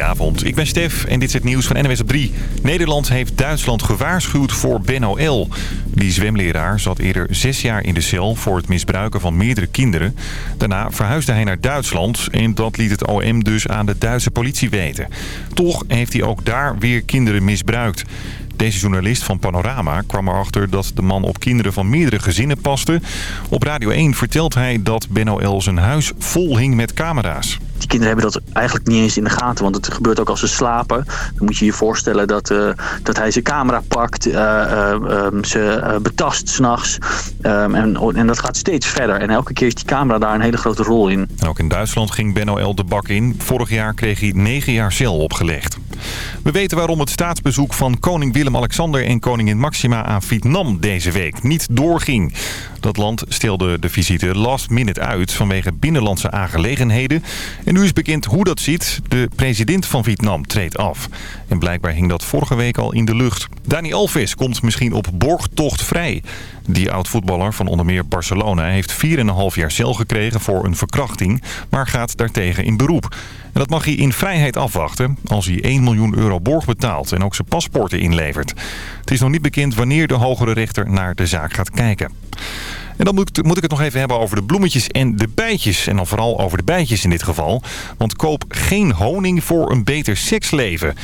Goedenavond, ik ben Stef en dit is het nieuws van NWS op 3. Nederland heeft Duitsland gewaarschuwd voor Benno L. Die zwemleraar zat eerder zes jaar in de cel voor het misbruiken van meerdere kinderen. Daarna verhuisde hij naar Duitsland en dat liet het OM dus aan de Duitse politie weten. Toch heeft hij ook daar weer kinderen misbruikt. Deze journalist van Panorama kwam erachter dat de man op kinderen van meerdere gezinnen paste. Op Radio 1 vertelt hij dat Benno L. zijn huis vol hing met camera's. Kinderen hebben dat eigenlijk niet eens in de gaten, want het gebeurt ook als ze slapen. Dan moet je je voorstellen dat, uh, dat hij zijn camera pakt, uh, uh, um, ze betast s'nachts. Um, en, en dat gaat steeds verder. En elke keer is die camera daar een hele grote rol in. Ook in Duitsland ging Benno L. de bak in. Vorig jaar kreeg hij 9 jaar cel opgelegd. We weten waarom het staatsbezoek van koning Willem-Alexander en koningin Maxima aan Vietnam deze week niet doorging. Dat land stelde de visite last minute uit vanwege binnenlandse aangelegenheden. En nu is bekend hoe dat ziet. De president van Vietnam treedt af. En blijkbaar hing dat vorige week al in de lucht. Dani Alves komt misschien op borgtocht vrij. Die oud-voetballer van onder meer Barcelona heeft 4,5 jaar cel gekregen voor een verkrachting, maar gaat daartegen in beroep. En dat mag hij in vrijheid afwachten als hij 1 miljoen euro borg betaalt en ook zijn paspoorten inlevert. Het is nog niet bekend wanneer de hogere rechter naar de zaak gaat kijken. En dan moet, ik het nog even hebben over de bloemetjes en de bijtjes. En dan vooral over de bijtjes in dit geval. Want koop geen honing voor een beter seksleven.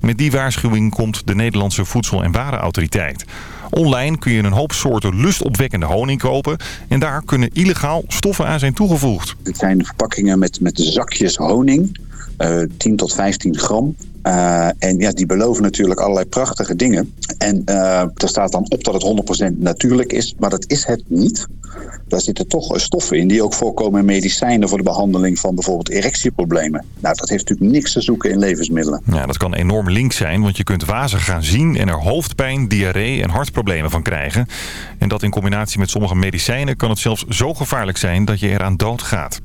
Met die waarschuwing komt de Nederlandse Voedsel- en Warenautoriteit. Online kun je een hoop soorten lustopwekkende honing kopen. En daar kunnen illegaal stoffen aan zijn toegevoegd. Het zijn verpakkingen met, met zakjes honing. Uh, 10 tot 15 gram. Uh, en ja, die beloven natuurlijk allerlei prachtige dingen. En uh, er staat dan op dat het 100% natuurlijk is, maar dat is het niet. Daar zitten toch stoffen in die ook voorkomen in medicijnen voor de behandeling van bijvoorbeeld erectieproblemen. Nou, dat heeft natuurlijk niks te zoeken in levensmiddelen. Ja, dat kan enorm link zijn, want je kunt wazig gaan zien en er hoofdpijn, diarree en hartproblemen van krijgen. En dat in combinatie met sommige medicijnen kan het zelfs zo gevaarlijk zijn dat je eraan doodgaat.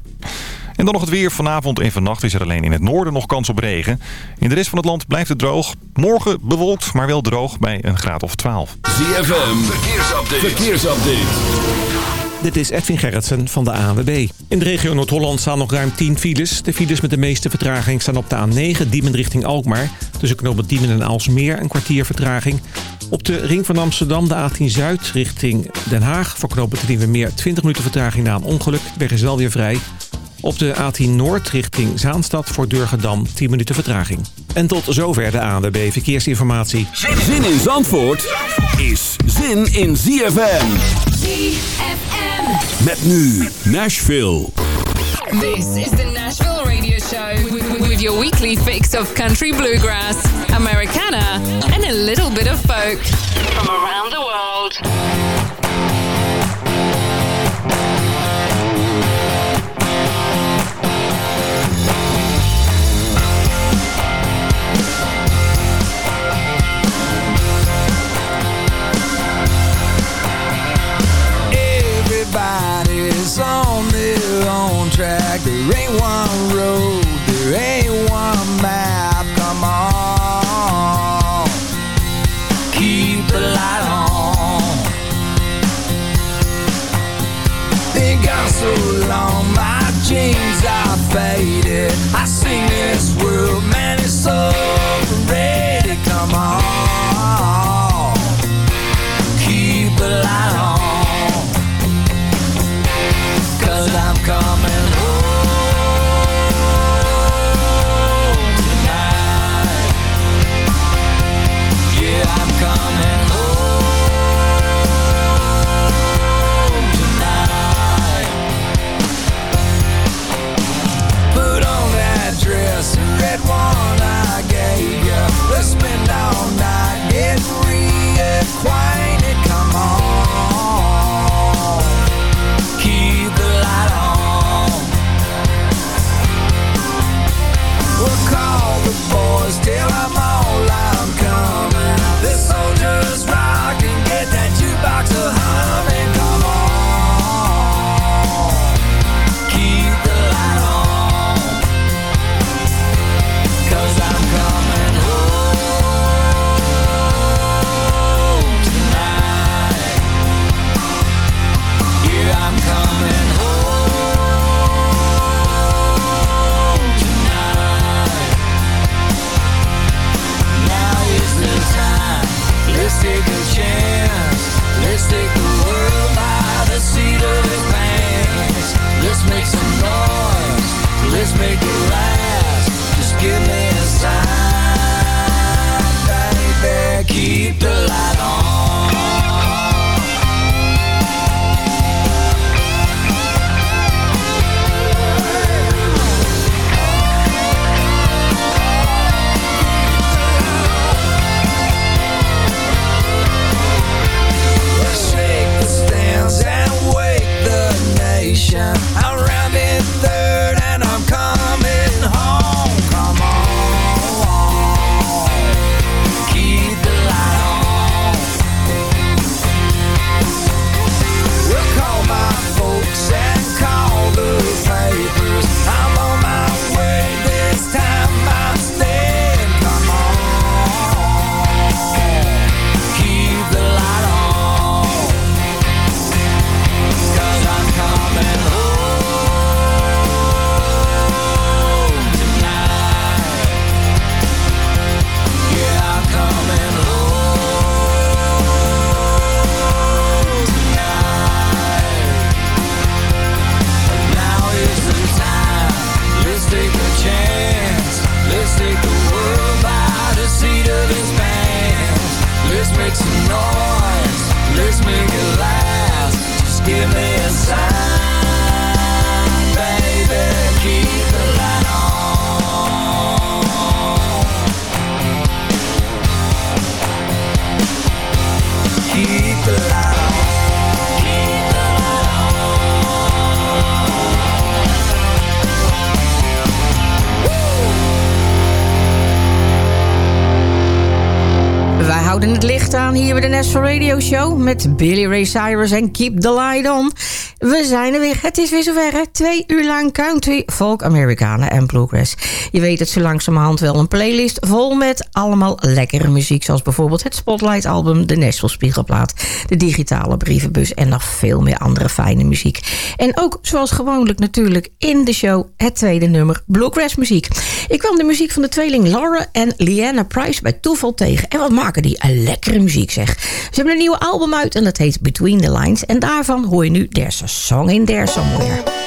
En dan nog het weer. Vanavond en vannacht is er alleen in het noorden nog kans op regen. In de rest van het land blijft het droog. Morgen bewolkt, maar wel droog bij een graad of 12. ZFM, verkeersupdate. verkeersupdate. Dit is Edwin Gerritsen van de ANWB. In de regio Noord-Holland staan nog ruim 10 files. De files met de meeste vertraging staan op de A9, Diemen richting Alkmaar. Tussen knooppunt Diemen en Aalsmeer een kwartier vertraging. Op de ring van Amsterdam, de A10 Zuid, richting Den Haag. Voor knooppunt Meer 20 minuten vertraging na een ongeluk. De weg is wel weer vrij. Op de A10 Noord richting Zaanstad voor Durgedam 10 minuten vertraging. En tot zover de ANWB Verkeersinformatie. Zin in Zandvoort is zin in ZFM. ZFM. Met nu Nashville. This is the Nashville Radio Show with, with your weekly fix of country bluegrass, Americana and a little bit of folk from around the world. Radio Show... met Billy Ray Cyrus en Keep the Light On. We zijn er weer. Het is weer zover. hè? Twee uur lang country, folk, Amerikanen en bluegrass. Je weet het zo langzamerhand wel een playlist vol met allemaal lekkere muziek... zoals bijvoorbeeld het Spotlight album, de Nashville Spiegelplaat... de digitale brievenbus en nog veel meer andere fijne muziek. En ook zoals gewoonlijk natuurlijk in de show het tweede nummer bluegrass muziek. Ik kwam de muziek van de tweeling Laura en Leanna Price bij toeval tegen. En wat maken die een lekkere muziek zeg. Ze hebben een nieuwe album uit en dat heet Between the Lines. En daarvan hoor je nu a Song in There Somewhere.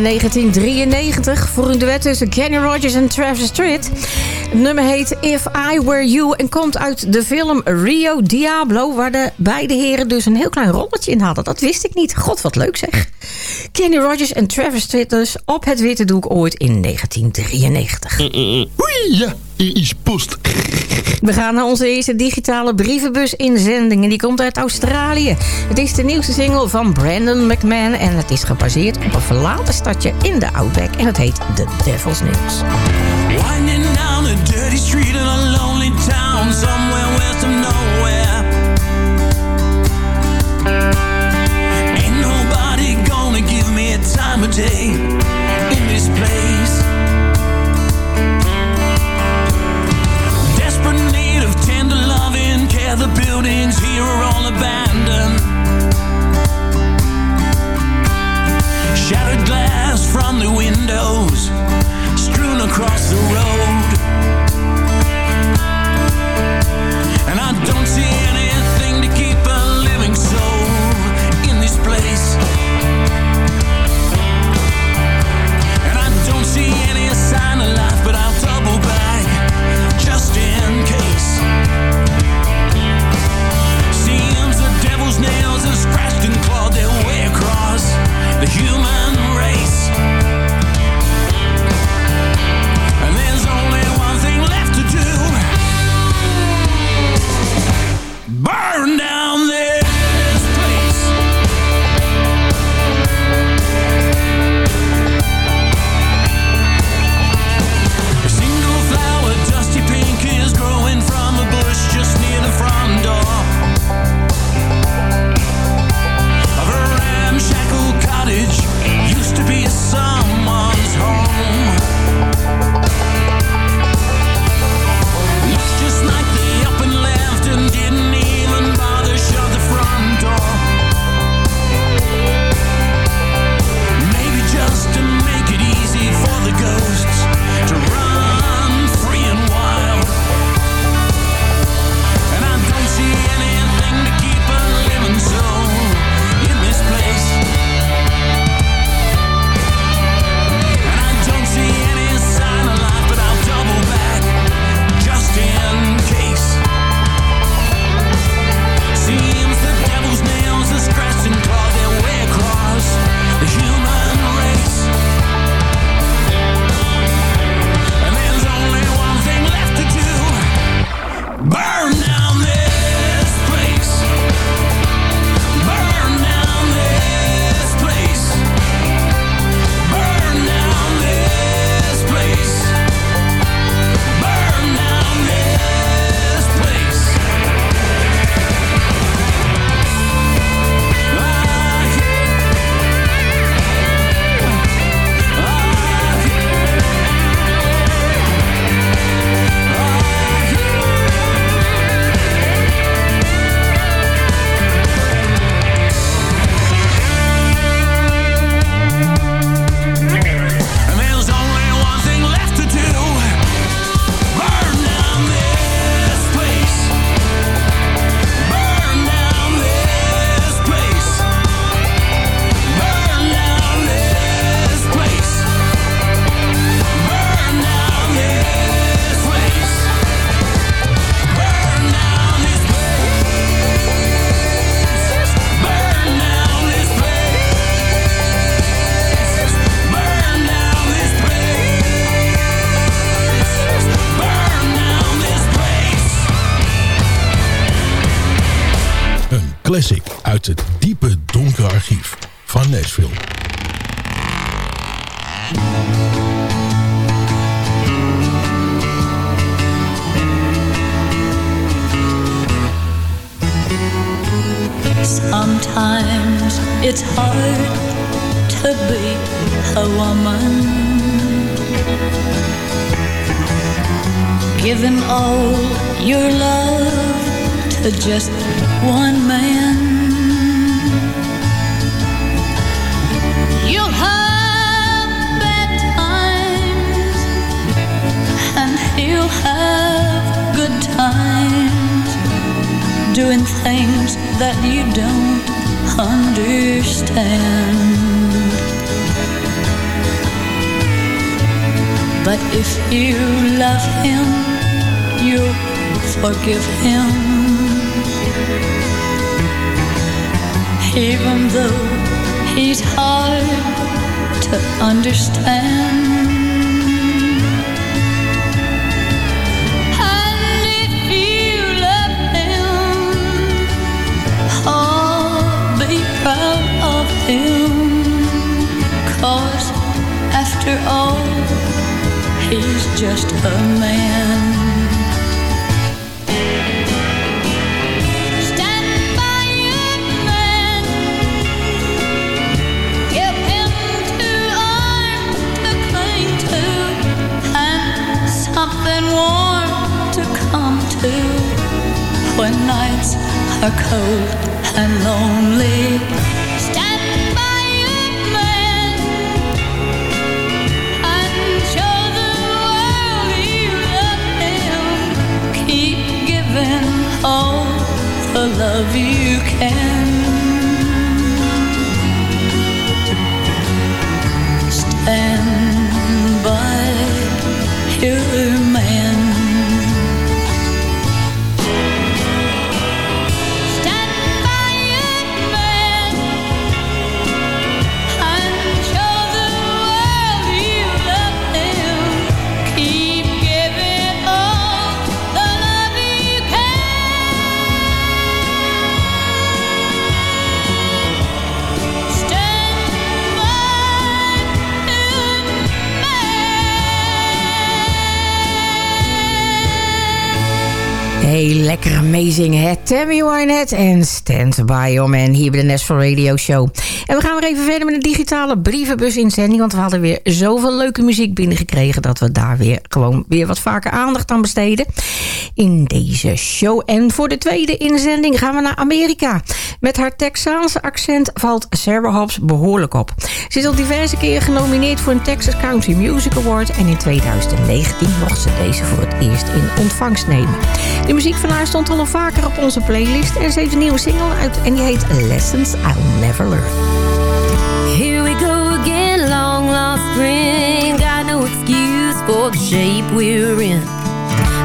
naar 1993 voor de duet tussen Kenny Rogers en Travis Tritt. Het nummer heet If I Were You en komt uit de film Rio Diablo... waar de beide heren dus een heel klein rolletje in hadden. Dat wist ik niet. God, wat leuk zeg. Kenny Rogers en Travis Tritt dus op het witte doek ooit in 1993. Mm, mm, mm. Oei. Is Post. We gaan naar onze eerste digitale brievenbus-inzending. En die komt uit Australië. Het is de nieuwste single van Brandon McMahon. En het is gebaseerd op een verlaten stadje in de Outback. En het heet The Devil's News. To just one man. You'll have bad times, and he'll have good times doing things that you don't understand. But if you love him, you'll forgive him. Even though he's hard to understand. And if you love him, oh, be proud of him. Cause after all, he's just a man. Something warm to come to when nights are cold and lonely. Stand by your man and show the world you love. Keep giving all the love you can. Heel lekker meezingen, hè? Tammy Wynette en Stand By Your Man hier bij de Nashville Radio Show. En we gaan weer even verder met een digitale brievenbus-inzending... want we hadden weer zoveel leuke muziek binnengekregen... dat we daar weer gewoon weer wat vaker aandacht aan besteden in deze show. En voor de tweede inzending gaan we naar Amerika. Met haar Texaanse accent valt Sarah Hobbs behoorlijk op. Ze is al diverse keren genomineerd voor een Texas Country Music Award... en in 2019 mocht ze deze voor het eerst in ontvangst nemen. De muziek van haar stond al vaker op onze playlist... en ze heeft een nieuwe single uit en die heet Lessons I'll Never Learn. Here we go again, long lost friend. Got no excuse for the shape we're in.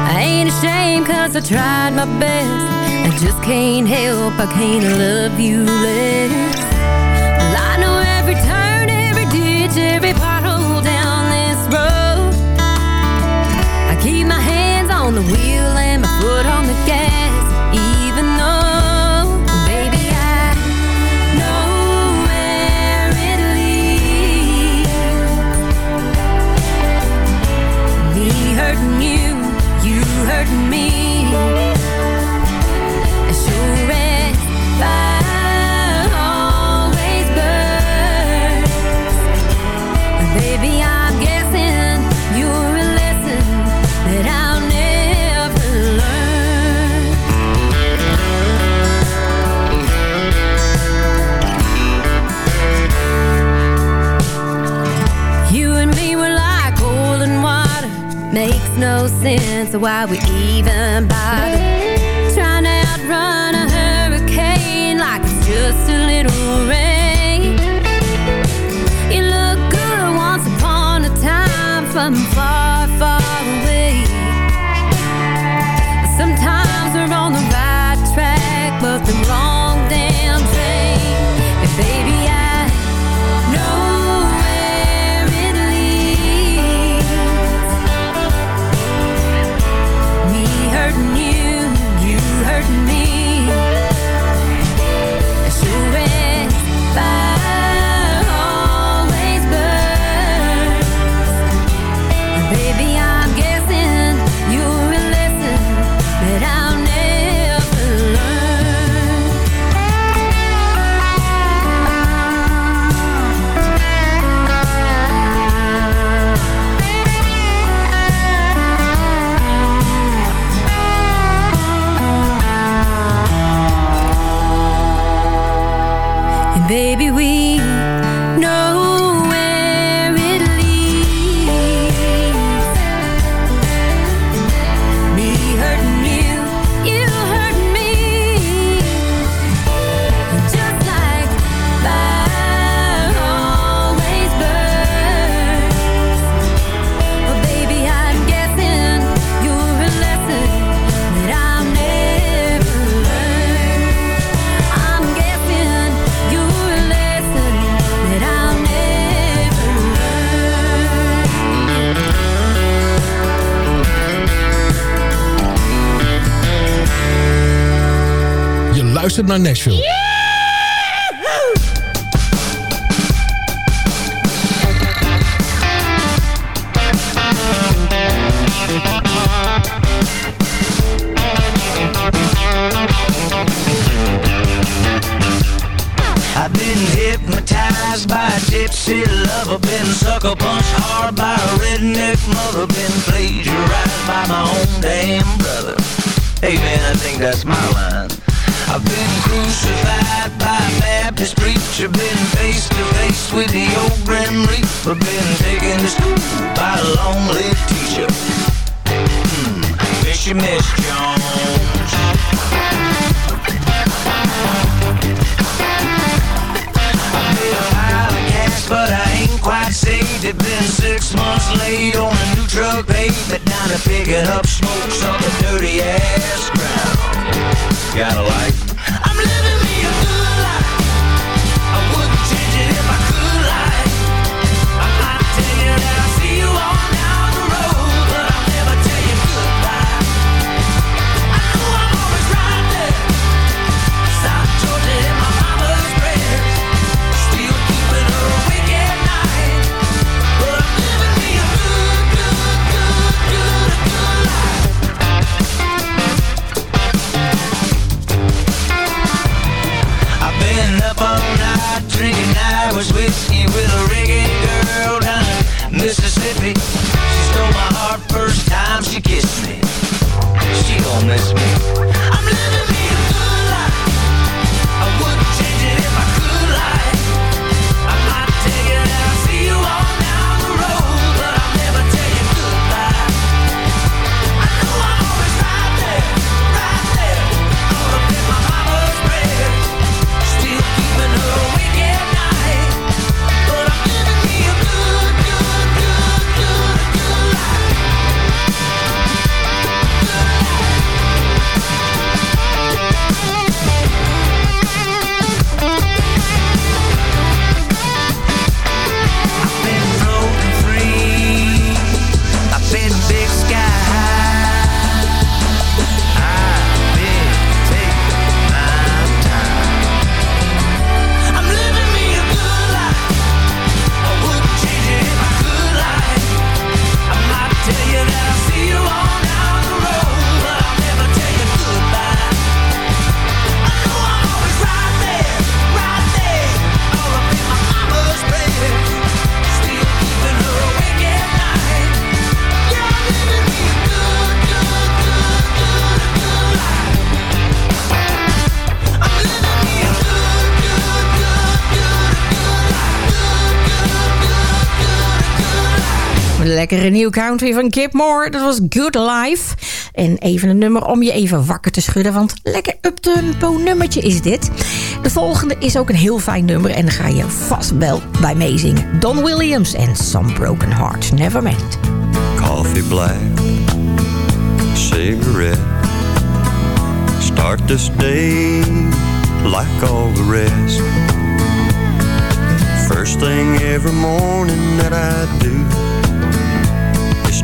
I ain't ashamed cause I tried my best. I just can't help, I can't love you less. Well, I know every turn, every ditch, every pothole down this road. I keep my hands on the wheel sense why we even bother. Trying to outrun Naar Nashville. I've been hypnotized by a gypsy lover, been sucker punched hard by a redneck mother, been plagiarized by my own damn brother. Hey man, I think that's my line. I've been crucified by a Baptist preacher, been face to face with the old Grim Reaper, been taken to school by a long-lived teacher. Hmm, miss you, Miss Jones. but I ain't quite saved it. Been six months late on a new truck pavement down to picking up smokes on the dirty ass ground. Got a light? I'm living drinking Irish whiskey with a reggae girl down in Mississippi. She stole my heart first time she kissed me. She gon' miss me. I'm living me Lekkere nieuw country van Kip Moore. Dat was Good Life. En even een nummer om je even wakker te schudden. Want lekker up-tempo nummertje is dit. De volgende is ook een heel fijn nummer. En daar ga je vast wel bij meezingen. Don Williams en Some Broken Hearts Never Made. coffee black, cigarette. Start this day like all the rest. First thing every morning that I do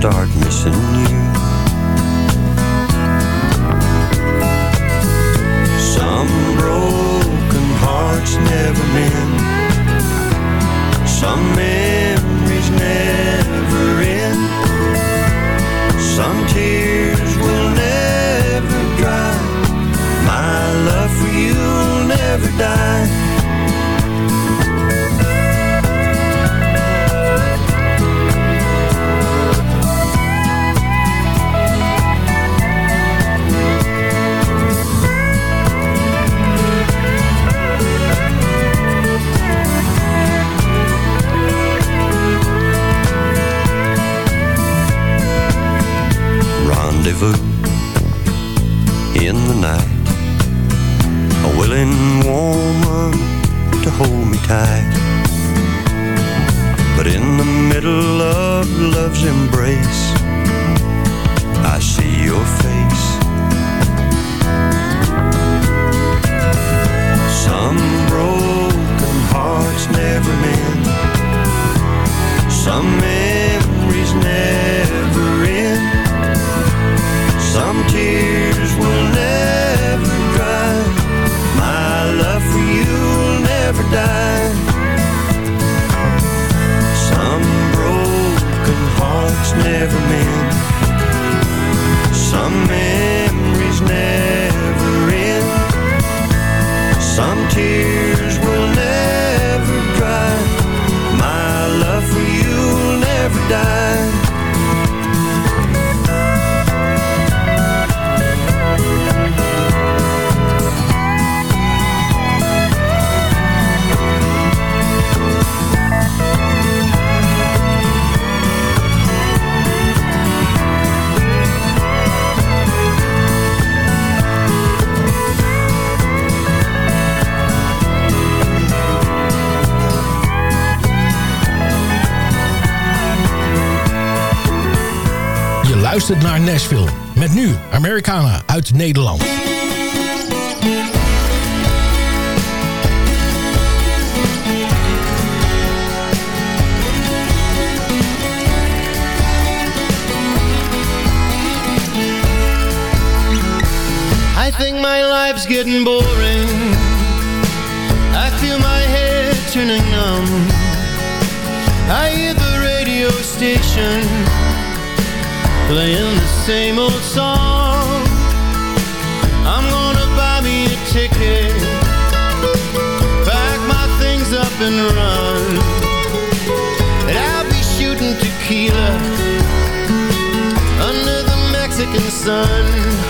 start missing you. Some broken hearts never mend. Some memories never luistert naar Nashville. Met nu Americana uit Nederland. I think my life's getting boring. I feel my head turning numb. I hear the radio station playing the same old song. I'm gonna buy me a ticket, pack my things up and run. And I'll be shooting tequila under the Mexican sun.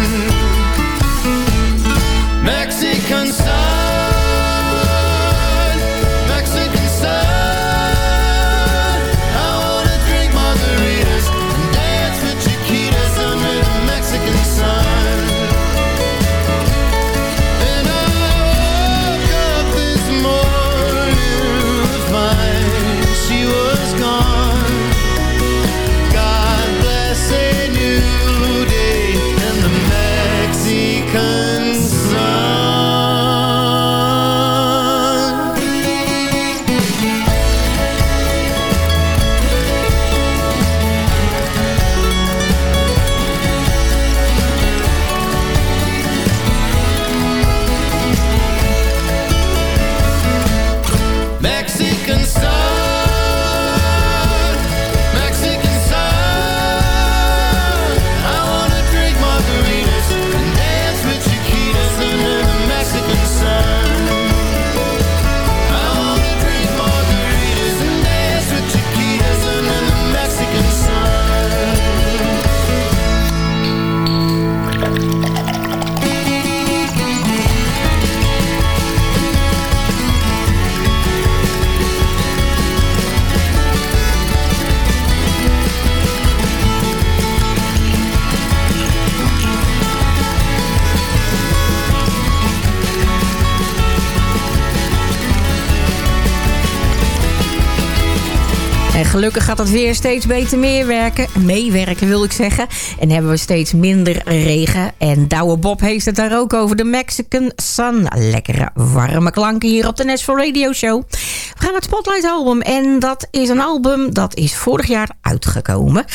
Gelukkig gaat het weer steeds beter meewerken, meewerken wil ik zeggen. En hebben we steeds minder regen. En Douwe Bob heeft het daar ook over de Mexican Sun. Lekkere warme klanken hier op de Nashville Radio Show. We gaan naar het Spotlight album. En dat is een album dat is vorig jaar uitgekomen.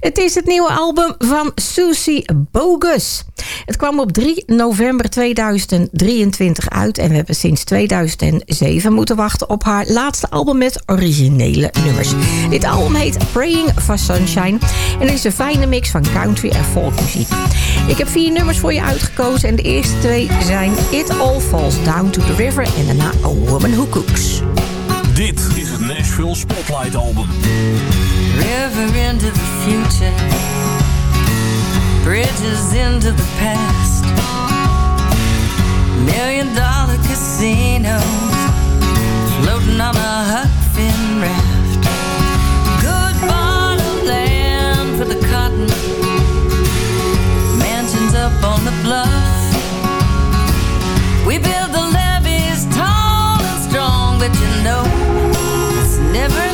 Het is het nieuwe album van Susie Bogus. Het kwam op 3 november 2023 uit. En we hebben sinds 2007 moeten wachten op haar laatste album met originele nummers. Dit album heet Praying for Sunshine. En het is een fijne mix van country en folkmuziek. Ik heb vier nummers voor je uitgekozen. En de eerste twee zijn It All Falls Down to the River. En daarna A Woman Who Cooks. Dit is het Nashville Spotlight Album. River into the future, bridges into the past, million dollar casinos, floating on a Huck up on the bluff. We build the levees tall and strong, but you know it's never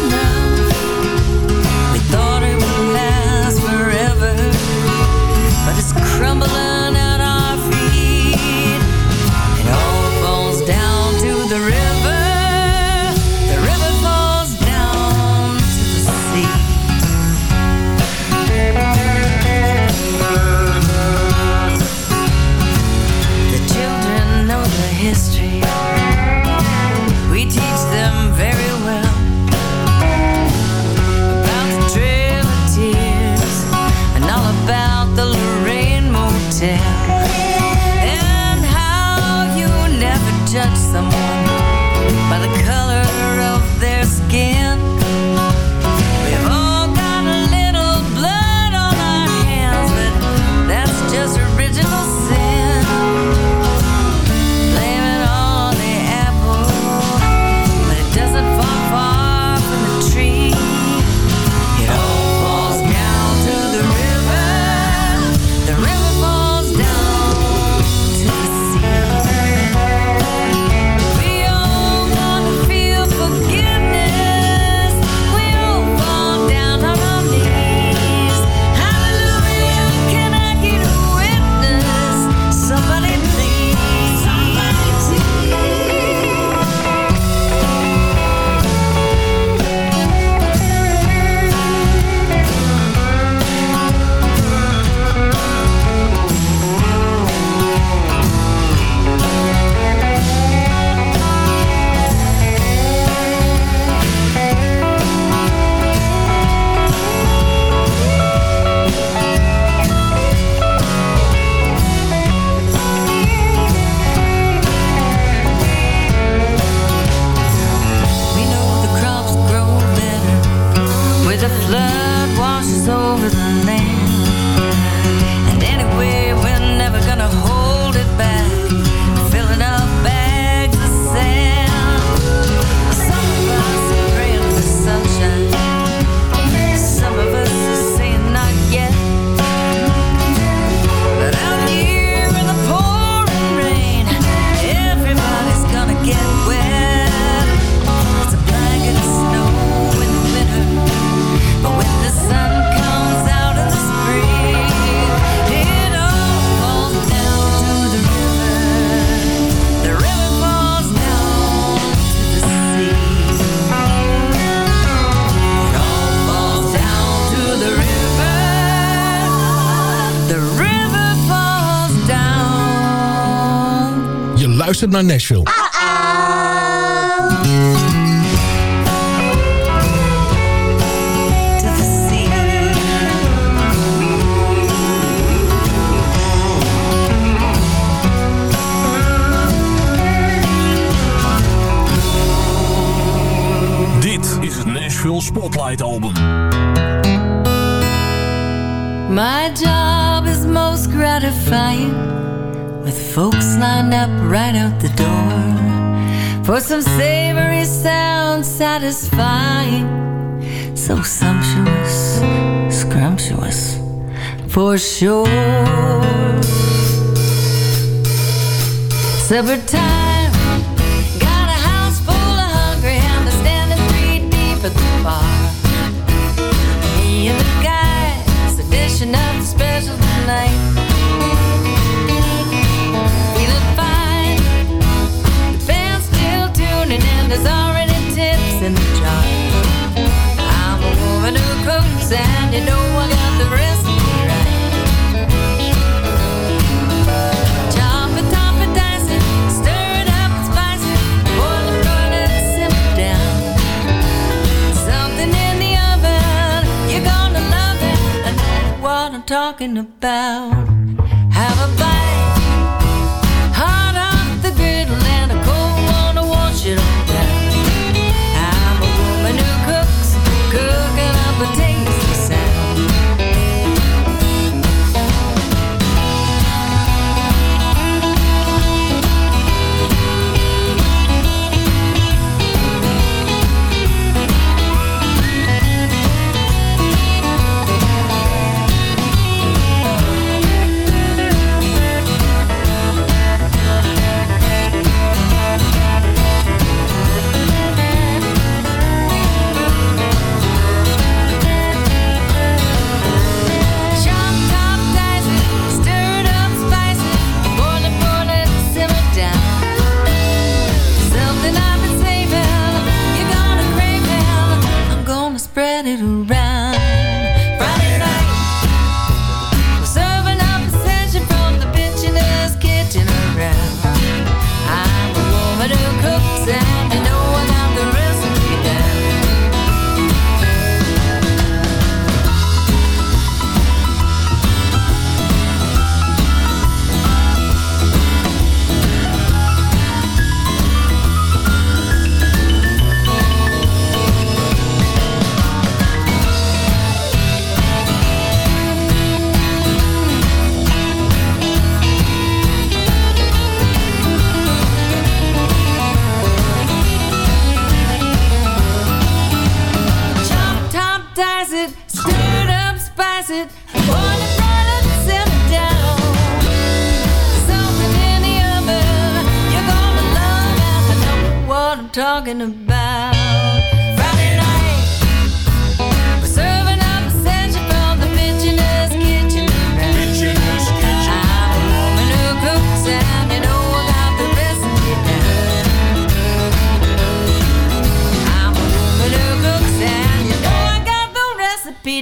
luistert naar Nashville. is het Nashville Spotlight Album. My job is most gratifying folks lined up right out the door for some savory sound satisfying. So sumptuous, scrumptious, for sure. Supper time, talking about.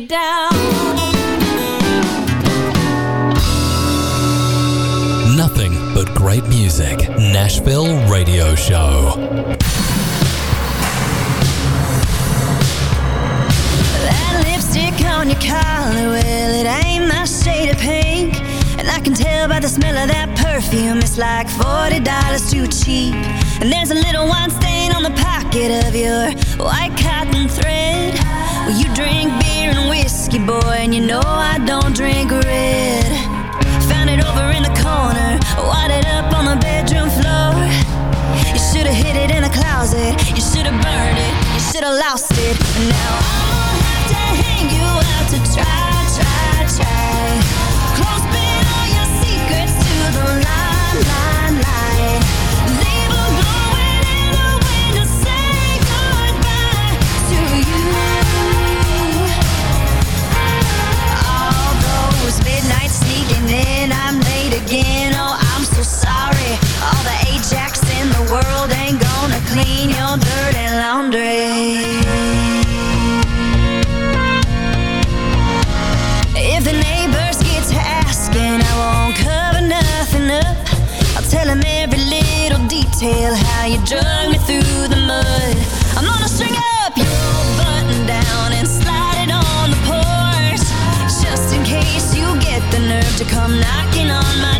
down. Nothing but great music. Nashville Radio Show. That lipstick on your collar, well, it ain't my shade of pink. And I can tell by the smell of that perfume, it's like $40 too cheap. And there's a little wine stain on the pocket of your white cotton thread. Well, you drink beer and whiskey, boy, and you know I don't drink red. Found it over in the corner, wadded up on the bedroom floor. You should've hid it in the closet, you should've burned it, you should've lost it. Now I tale how you drug me through the mud. I'm gonna string up your button down and slide it on the porch, just in case you get the nerve to come knocking on my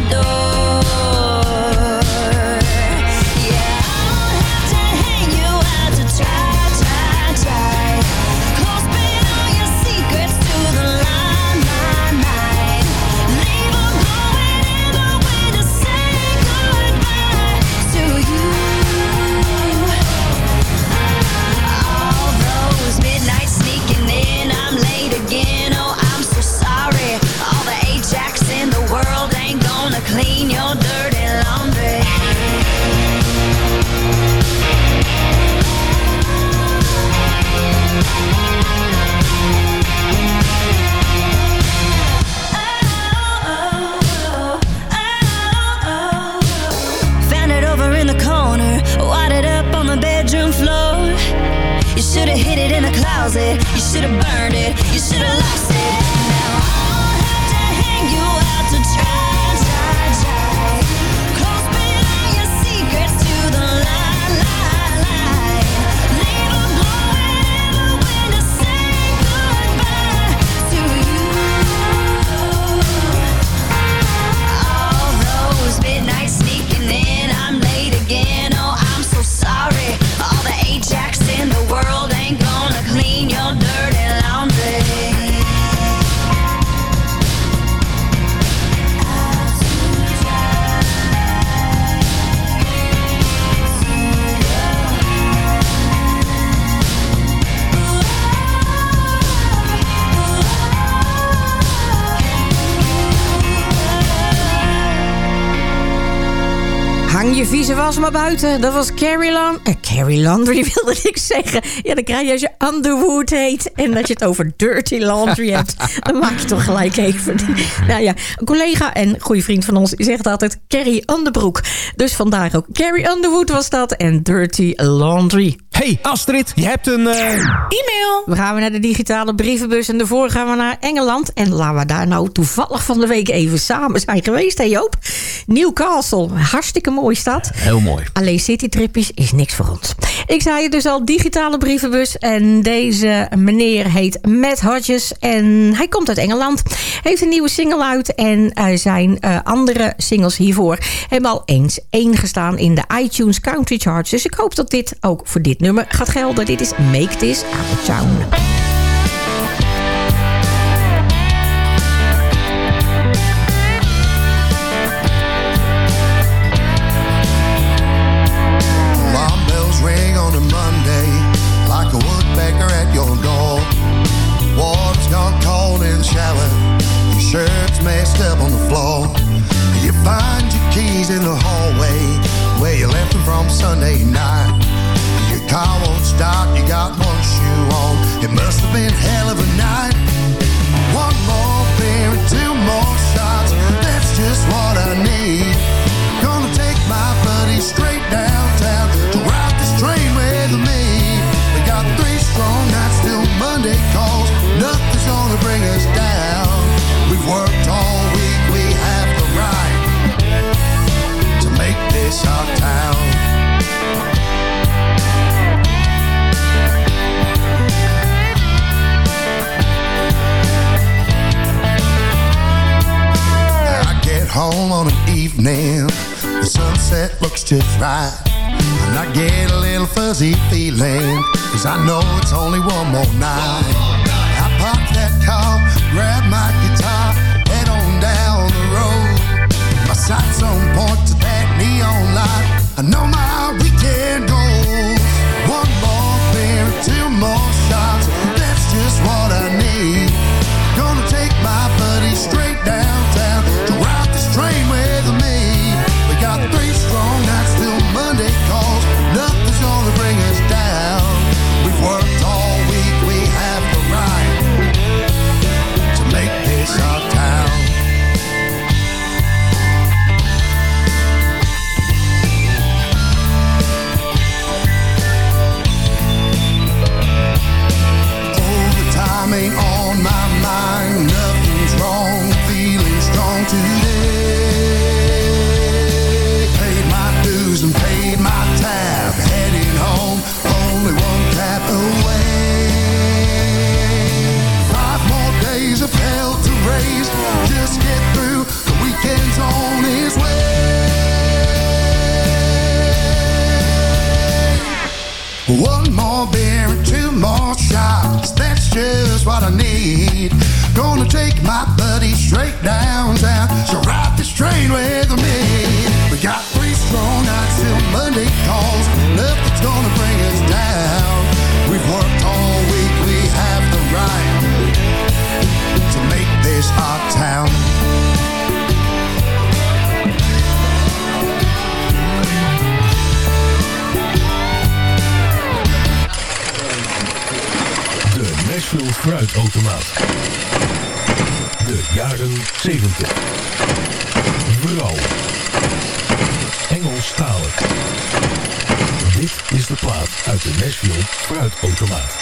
maar buiten. Dat was Carrie Land... Eh, Carrie Laundry wilde ik zeggen. Ja, dan krijg je als je Underwood heet... en dat je het over Dirty Laundry hebt... dan maak je toch gelijk even... nou ja, een collega en goede vriend van ons zegt altijd Carrie Underbroek. Dus vandaar ook Carrie Underwood was dat en Dirty Laundry. Hey Astrid, je hebt een... eh, E-mail. We gaan weer naar de digitale brievenbus en daarvoor gaan we naar Engeland. En laten we daar nou toevallig van de week even samen zijn geweest, hè Joop? Newcastle, hartstikke mooie stad. Heel mooi. Alleen citytripjes is niks voor ons. Ik zei het dus al, digitale brievenbus. En deze meneer heet Matt Hodges. En hij komt uit Engeland. Heeft een nieuwe single uit. En eh, zijn eh, andere singles hiervoor hebben al eens één gestaan in de iTunes Country Charts. Dus ik hoop dat dit ook voor dit nummer gaat gelden. Dit is Make This Town. Right. And I get a little fuzzy feeling, cause I know Dit is de plaat uit de Nashville Fruitautomaat.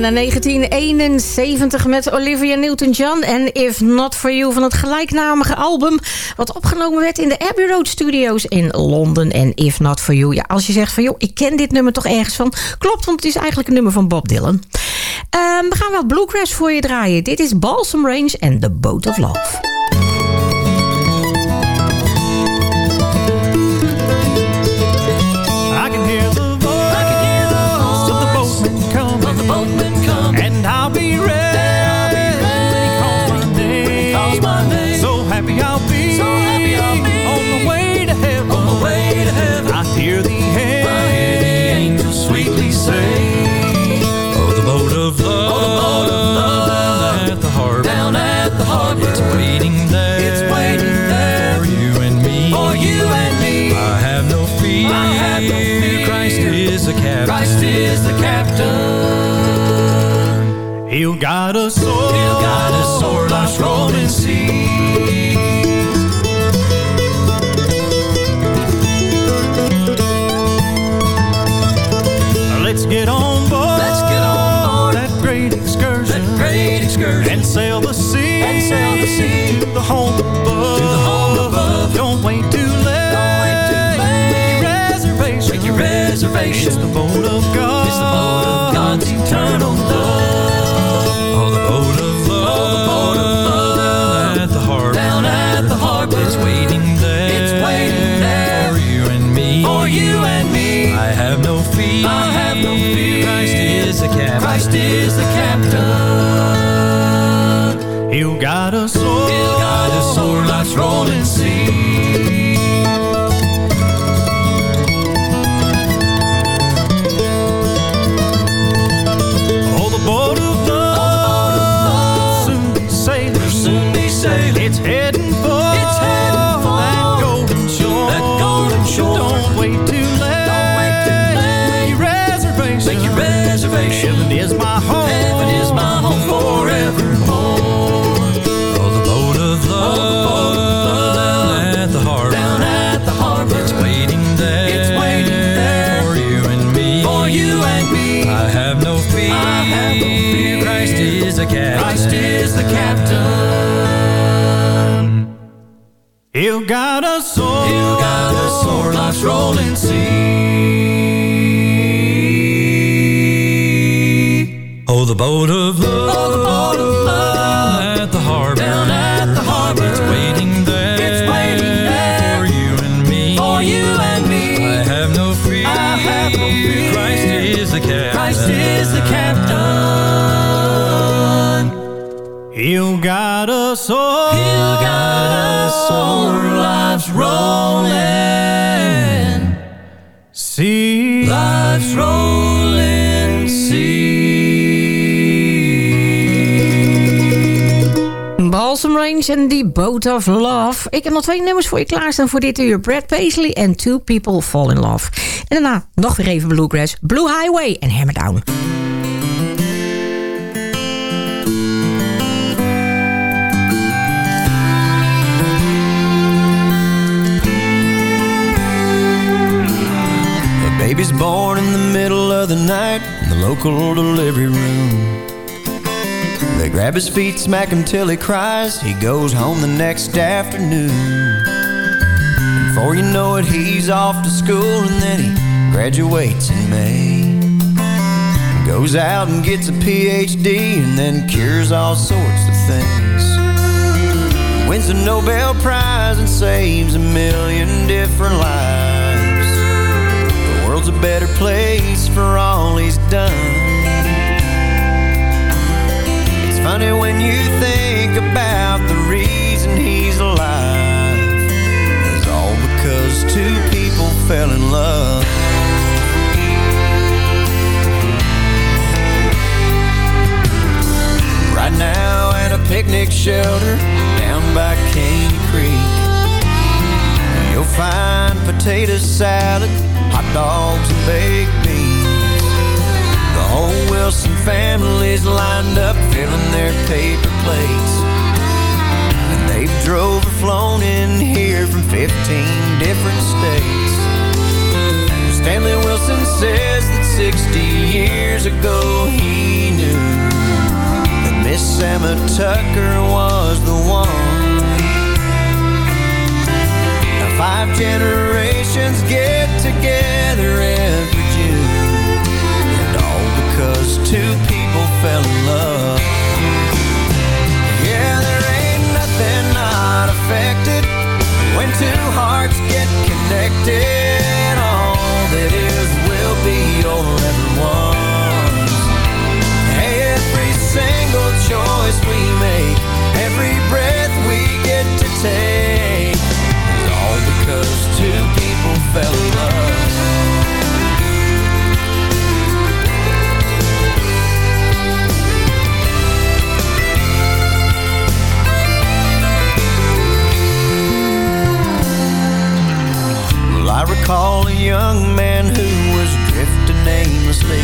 Naar 1971 met Olivia Newton-John en If Not For You van het gelijknamige album... wat opgenomen werd in de Abbey Road Studios in Londen. En If Not For You, ja, als je zegt van joh, ik ken dit nummer toch ergens van... klopt, want het is eigenlijk een nummer van Bob Dylan. Ehm, we gaan wel Bluegrass voor je draaien. Dit is Balsam Range en The Boat of Love. The captain, Christ is the captain. He'll guide us o'er, He'll guide us o'er life's rolling sea. Let's get on board. Let's get on board that great excursion. That great excursion. And sail the sea. And sail the sea to the home above. To the home above. Reservation. It's the boat of God. It's the boat of God's eternal love. Oh, the boat of love, Oh, the boat of love down at the harbor, down at the harbor. it's waiting there, It's waiting there for you and me, for you and me. I have no fear. I have no fear. Christ is the captain. Christ is the captain. He'll guide us o'er. He'll guide us o'er life's rolling sea. He'll guide us o'er. He'll guide life's rolling sea. Oh, the boat of love, Oh, the boat of love at the harbor, down at the harbor. it's waiting there, It's waiting there for you and me, for you and me. I have no fear. I have no fear. Christ is the captain. Christ is the captain. He'll guide us o'er. He'll guide us o'er life's rolling sea. Life's sea. Balsam Range en die Boat of Love. Ik heb nog twee nummers voor je klaarstaan voor dit uur. Brad Paisley en Two People Fall in Love. En daarna nog weer even Bluegrass, Blue Highway en Hammer Down. The night in the local delivery room. They grab his feet, smack him till he cries. He goes home the next afternoon. And before you know it, he's off to school and then he graduates in May. Goes out and gets a PhD and then cures all sorts of things. Wins the Nobel Prize and saves a million different lives. World's a better place for all he's done. It's funny when you think about the reason he's alive. It's all because two people fell in love. Right now at a picnic shelter down by Caney Creek. You'll find potato salad, hot dogs, and baked beans. The whole Wilson family's lined up filling their paper plates. And they've drove or flown in here from 15 different states. Stanley Wilson says that 60 years ago he knew that Miss Emma Tucker was the one. Five generations get together every June, and all because two people fell in love. Yeah, there ain't nothing not affected when two hearts get connected. All that is will be or ever was. Every single choice we make, every breath we get to take, Well, I recall a young man who was drifting aimlessly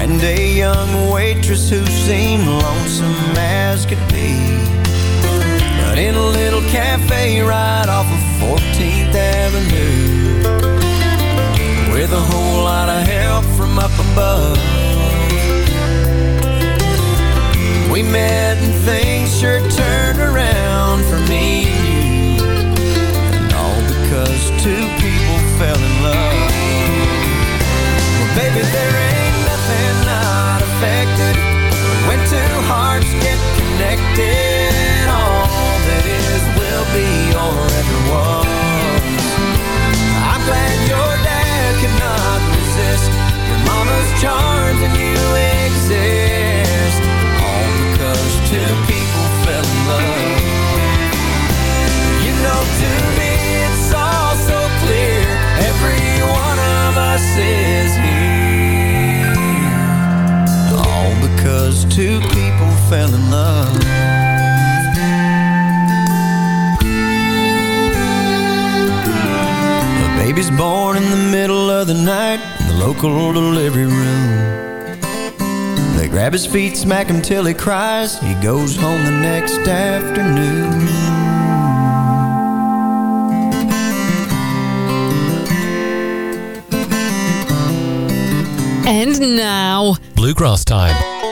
And a young waitress who seemed lonesome as could be. But in a little cafe right off of 14th Avenue With a whole lot of help from up above. We met and things sure turned around for me and you And all because two people fell in love. Well baby there grab his feet, smack him till he cries He goes home the next afternoon And now, Bluegrass time.